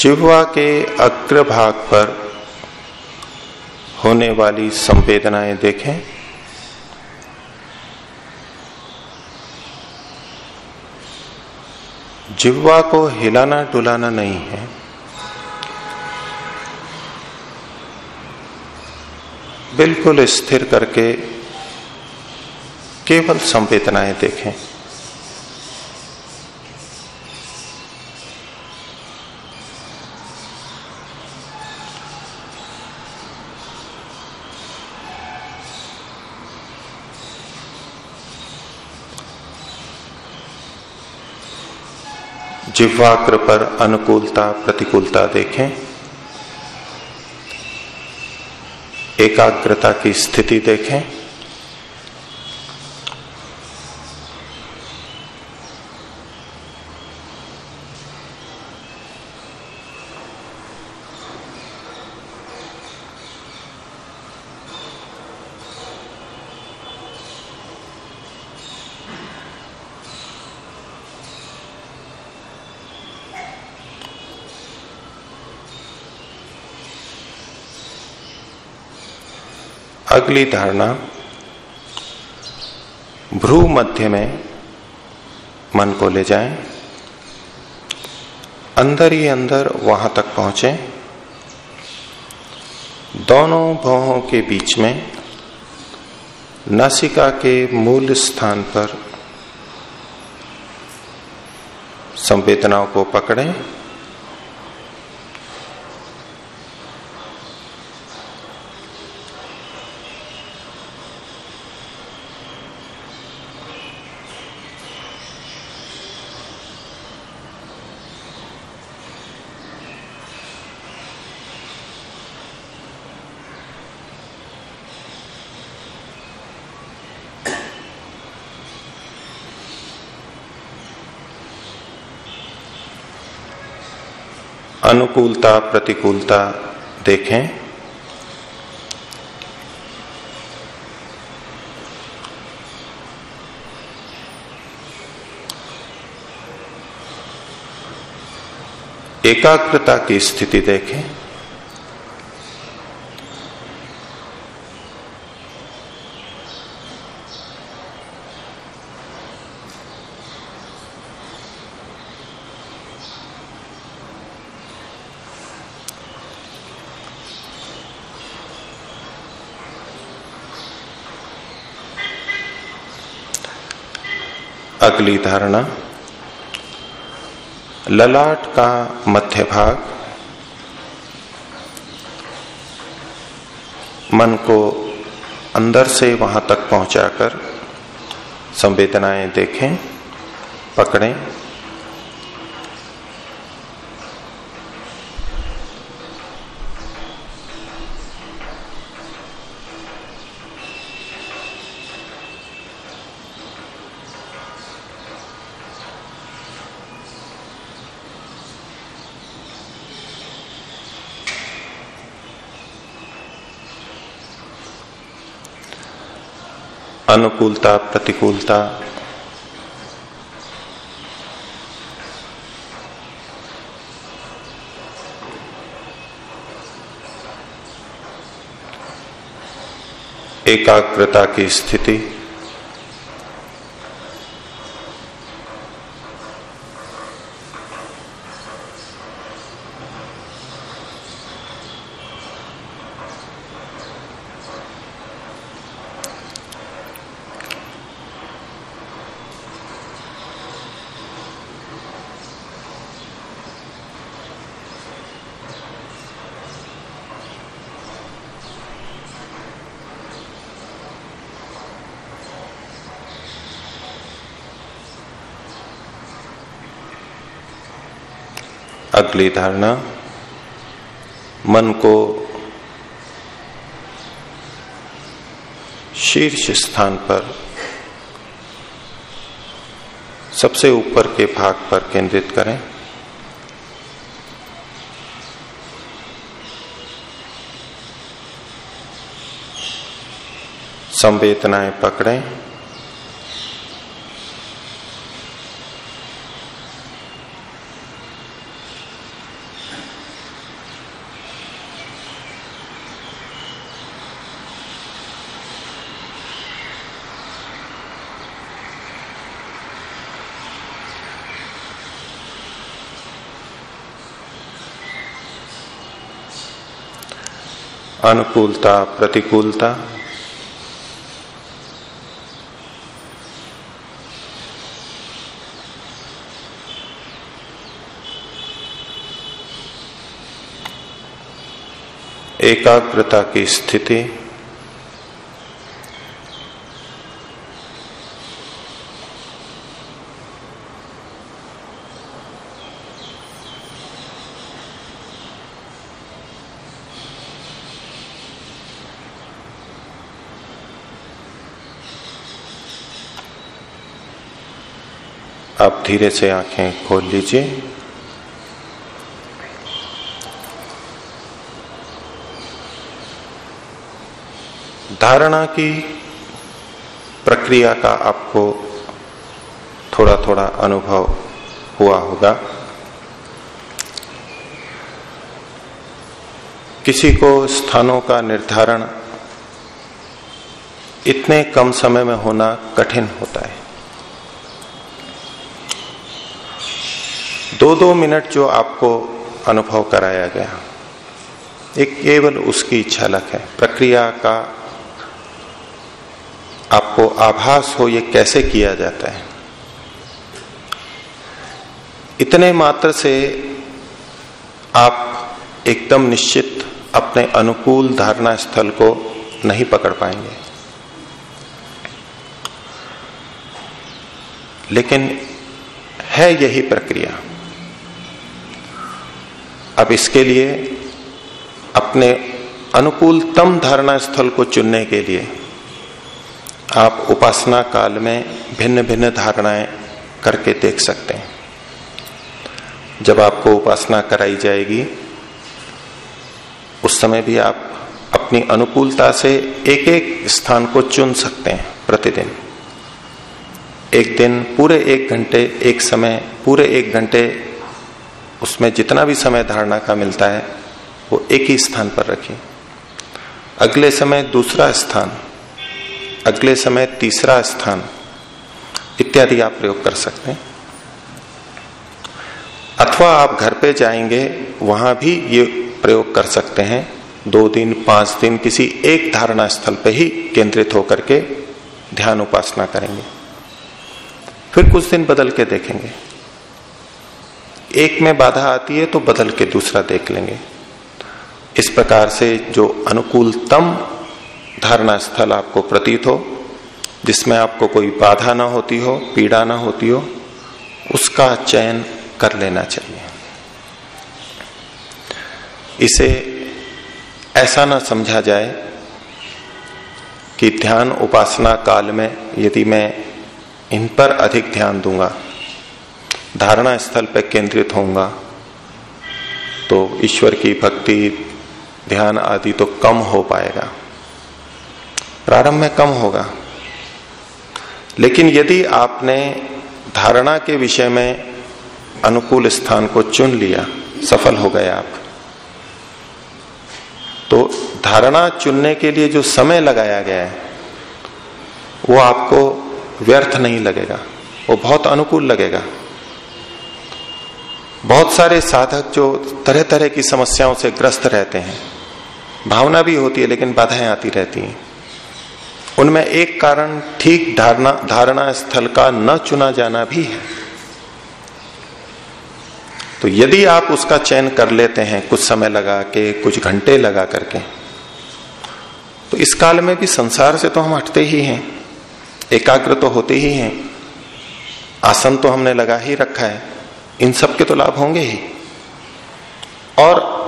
A: जिह्वा के अग्र भाग पर होने वाली संवेदनाएँ देखें। जिह्वा को हिलाना डुलाना नहीं है। बिल्कुल स्थिर करके केवल संवेदनाएँ देखें। जिह्वाग्र पर अनुकूलता प्रतिकूलता देखें। एकाग्रता की स्थिति देखें। अगली धारणा भ्रू मध्य में मन को ले जाएँ, अंदर ही अंदर वहाँ तक पहुँचे दोनों भवों के बीच में नासिका के मूल स्थान पर संवेदनाओं को पकड़ें अनुकूलता प्रतिकूलता देखें। एकाग्रता की स्थिति देखें। अगली धारणा, ललाट का मध्य भाग मन को अंदर से वहाँ तक पहुंचाकर संवेदनाएँ देखें, पकड़ें अनुकूलता प्रतिकूलता। एकाग्रता की स्थिति। अगली धारणा, मन को शीर्ष स्थान पर, सबसे ऊपर के भाग पर केंद्रित करें। संवेदनाएँ पकड़ें। अनुकूलता प्रतिकूलता। एकाग्रता की स्थिति आप धीरे से आँखें खोल लीजिए। धारणा की प्रक्रिया का आपको थोड़ा थोड़ा अनुभव हुआ होगा। किसी को स्थानों का निर्धारण इतने कम समय में होना कठिन होता है। दो दो मिनट जो आपको अनुभव कराया गया, एक केवल उसकी झलक है। प्रक्रिया का आपको आभास हो ये कैसे किया जाता है? इतने मात्र से आप एकदम निश्चित अपने अनुकूल धारणा स्थल को नहीं पकड़ पाएँगे। लेकिन है यही प्रक्रिया। अब इसके लिए अपने अनुकूलतम धारणा स्थल को चुनने के लिए आप उपासना काल में भिन्न भिन्न धारणाएँ करके देख सकते हैं। जब आपको उपासना कराई जाएगी, उस समय भी आप अपनी अनुकूलता से एक एक स्थान को चुन सकते हैं प्रतिदिन। एक दिन पूरे एक घंटे, एक समय पूरे एक घंटे उसमें जितना भी समय धारणा का मिलता है, वो एक ही स्थान पर रखें। अगले समय दूसरा स्थान, अगले समय तीसरा स्थान, इत्यादि आप प्रयोग कर सकते हैं। अथवा आप घर पे जाएँगे, वहाँ भी ये प्रयोग कर सकते हैं। दो दिन, पाँच दिन किसी एक धारणा स्थल पे ही केंद्रित होकर के ध्यान उपासना करेंगे। फिर कुछ दिन बदल के देखेंगे। एक में बाधा आती है तो बदल के दूसरा देख लेंगे। इस प्रकार से जो अनुकूलतम धारणा स्थल आपको प्रतीत हो, जिसमें आपको कोई बाधा ना होती हो, पीड़ा ना होती हो, उसका चयन कर लेना चाहिए। इसे ऐसा ना समझा जाए कि ध्यान उपासना काल में यदि मैं इन पर अधिक ध्यान दूँगा धारणा स्थल पर केंद्रित होऊँगा। तो ईश्वर की भक्ति, ध्यान आदि तो कम हो पाएगा। प्रारंभ में कम होगा। लेकिन यदि आपने धारणा के विषय में अनुकूल स्थान को चुन लिया, सफल हो गए आप तो धारणा चुनने के लिए जो समय लगाया गया है, वो आपको व्यर्थ नहीं लगेगा। वो बहुत अनुकूल लगेगा। बहुत सारे साधक जो तरह तरह की समस्याओं से ग्रस्त रहते हैं। भावना भी होती है, लेकिन बाधाएँ आती रहती हैं। उनमें एक कारण ठीक धारणा धारणा स्थल का न चुना जाना भी है। तो यदि आप उसका चयन कर लेते हैं कुछ समय लगा के, कुछ घंटे लगा करके तो इस काल में भी संसार से तो हम हटते ही हैं, एकाग्र तो होते ही हैं, आसन तो हमने लगा ही रखा है। इन सब के तो लाभ होंगे ही। और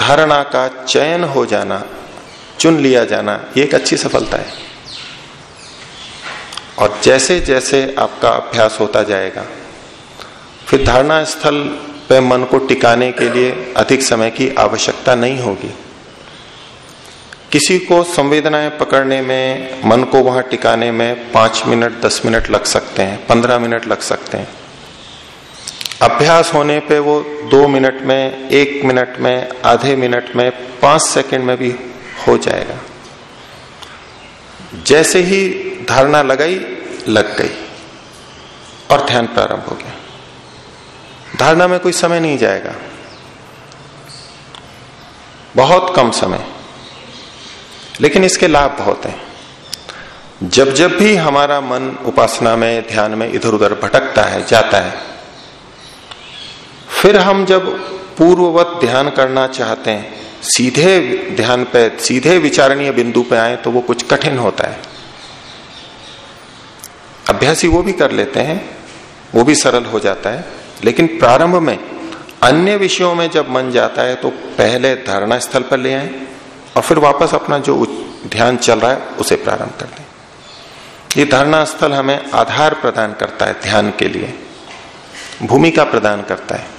A: धारणा का चयन हो जाना, चुन लिया जाना, ये एक अच्छी सफलता है। और जैसे जैसे आपका अभ्यास होता जाएगा, फिर धारणा स्थल पे मन को टिकाने के लिए अधिक समय की आवश्यकता नहीं होगी। किसी को संवेदनाएँ पकड़ने में, मन को वहाँ टिकाने में पाँच मिनट, दस मिनट लग सकते हैं, पंद्रह मिनट लग सकते हैं। अभ्यास होने पे वो दो मिनट में, एक मिनट में, आधे मिनट में, पाँच सेकंड में भी हो जाएगा। जैसे ही धारणा लगाई, लग गई और ध्यान प्रारंभ हो गया। धारणा में कोई समय नहीं जाएगा। बहुत कम समय। लेकिन इसके लाभ बहुत हैं। जब जब भी हमारा मन उपासना में, ध्यान में इधर उधर भटकता है, जाता है फिर हम जब पूर्ववत ध्यान करना चाहते हैं, सीधे ध्यान पे, सीधे विचारणीय बिंदु पे आए तो वो कुछ कठिन होता है। अभ्यासी वो भी कर लेते हैं, वो भी सरल हो जाता है। लेकिन प्रारंभ में अन्य विषयों में जब मन जाता है तो पहले धारणा स्थल पर ले आए और फिर वापस अपना जो ध्यान चल रहा है, उसे प्रारंभ कर दें। ये धारणा स्थल हमें आधार प्रदान करता है ध्यान के लिए, भूमिका प्रदान करता है।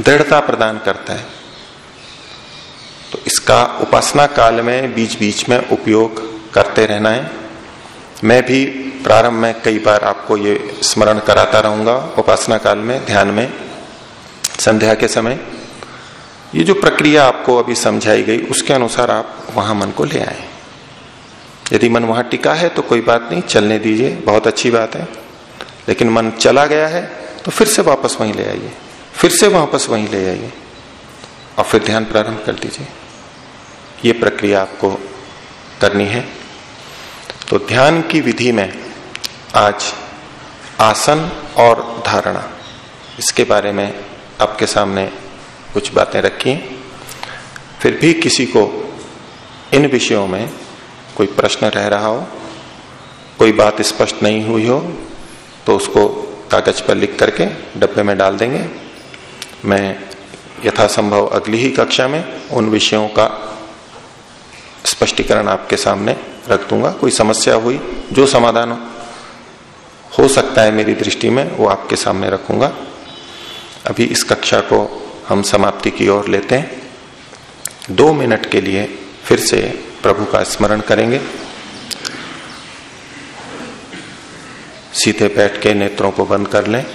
A: दृढ़ता प्रदान करता है। तो इसका उपासना काल में बीच बीच में उपयोग करते रहना है। मैं भी प्रारंभ में कई बार आपको ये स्मरण कराता रहूँगा उपासना काल में, ध्यान में। संध्या के समय ये जो प्रक्रिया आपको अभी समझाई गई, उसके अनुसार आप वहाँ मन को ले आए। यदि मन वहाँ टिका है तो कोई बात नहीं, चलने दीजिए, बहुत अच्छी बात है। लेकिन मन चला गया है तो फिर से वापस वहीं ले आइए। फिर से वापस वहीं ले आइए। और फिर ध्यान प्रारंभ कर दीजिए। ये प्रक्रिया आपको करनी है। तो ध्यान की विधि में आज आसन और धारणा, इसके बारे में आपके सामने कुछ बातें रखी फिर भी किसी को इन विषयों में कोई प्रश्न रह रहा हो, कोई बात स्पष्ट नहीं हुई हो तो उसको कागज़ पर लिख करके डब्बे में डाल देंगे। मैं यथासंभव अगली ही कक्षा में उन विषयों का स्पष्टीकरण आपके सामने रख दूँगा। कोई समस्या हुई, जो समाधान हो सकता है मेरी दृष्टि में, वो आपके सामने रखूँगा। अभी इस कक्षा को हम समाप्ति की ओर लेते हैं। दो मिनट के लिए फिर से प्रभु का स्मरण करेंगे। सीधे बैठ के नेत्रों को बंद कर लें।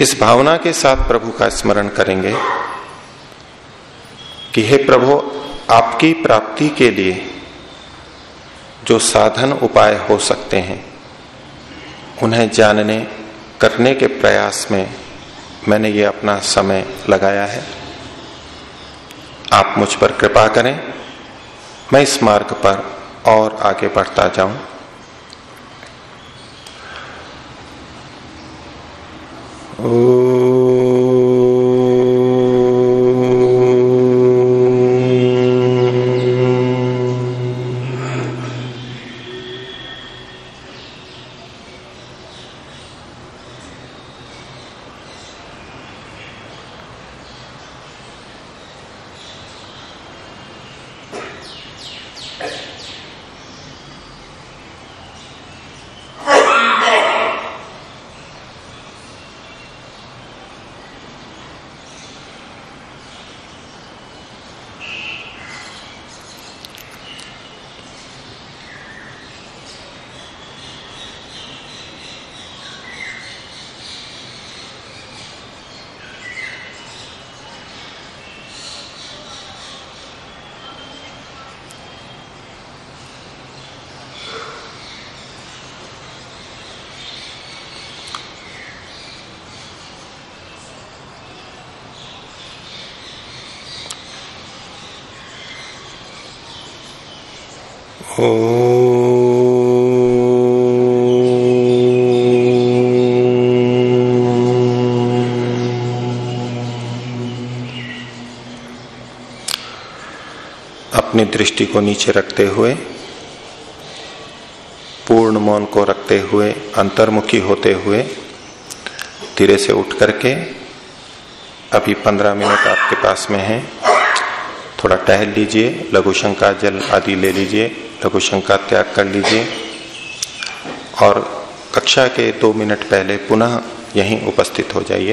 A: इस भावना के साथ प्रभु का स्मरण करेंगे कि हे प्रभु, आपकी प्राप्ति के लिए जो साधन उपाय हो सकते हैं, उन्हें जानने, करने के प्रयास में मैंने ये अपना समय लगाया है। आप मुझ पर कृपा करें, मैं इस मार्ग पर और आगे बढ़ता जाऊँ। अपनी दृष्टि को नीचे रखते हुए, पूर्ण मौन को रखते हुए, अंतर्मुखी होते हुए धीरे से उठ करके, अभी पंद्रह मिनट आपके पास में है। थोड़ा टहल लीजिए, लघु शंका जल आदि ले लीजिए, लघु शंका त्याग कर लीजिए। और कक्षा के दो मिनट पहले पुनः यहीं उपस्थित हो जाइए।